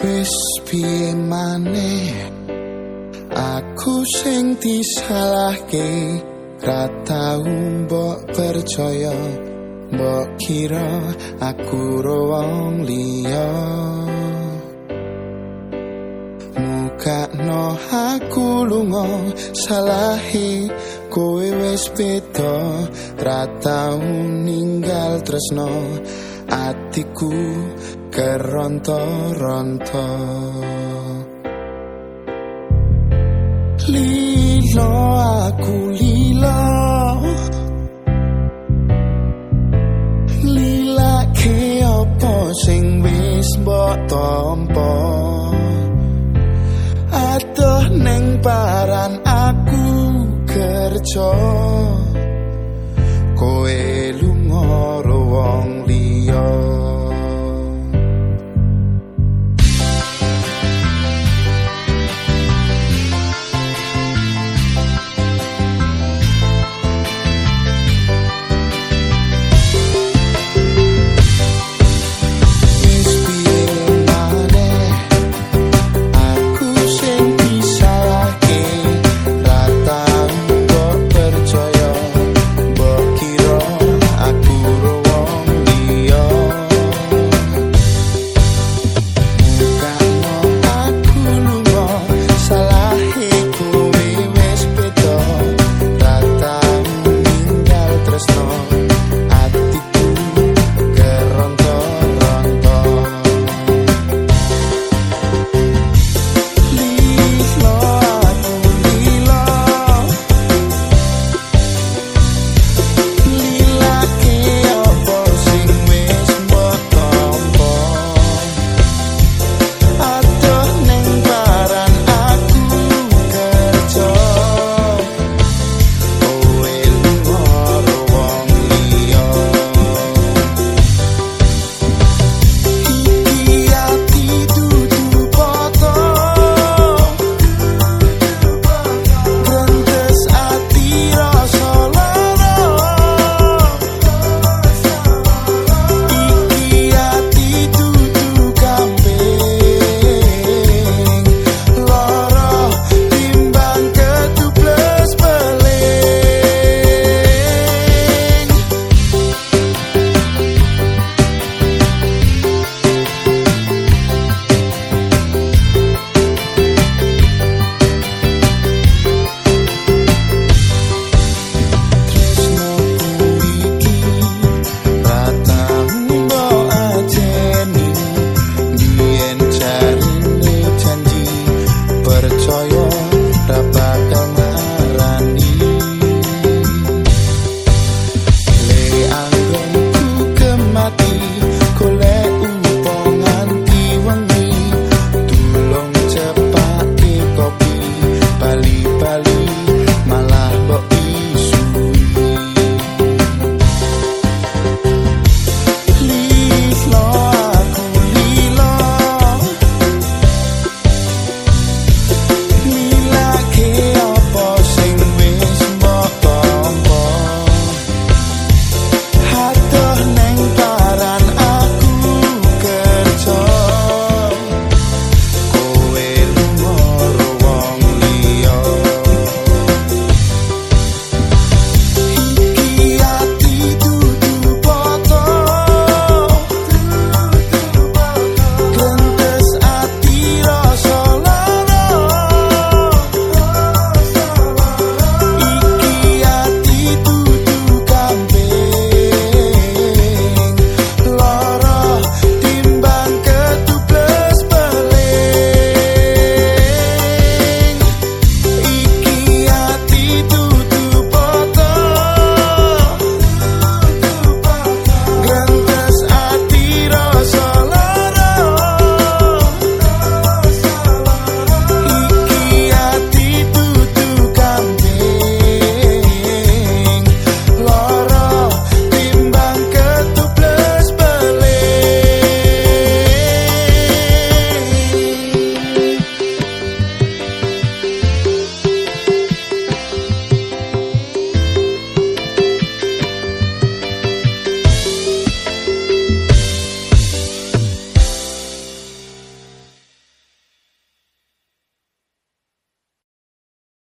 Wis piye maneh? Aku sing disalahke ra tau mbok percaya. Mbok kira aku wong liya. Muka no aku lunga salahi kowe wis beda. Ra tau ninggal tresno atiku che ronto ronto. Lilo aku lilo. Lila ke opo sing wis mbok tompo? Atuh neng paran aku kerjo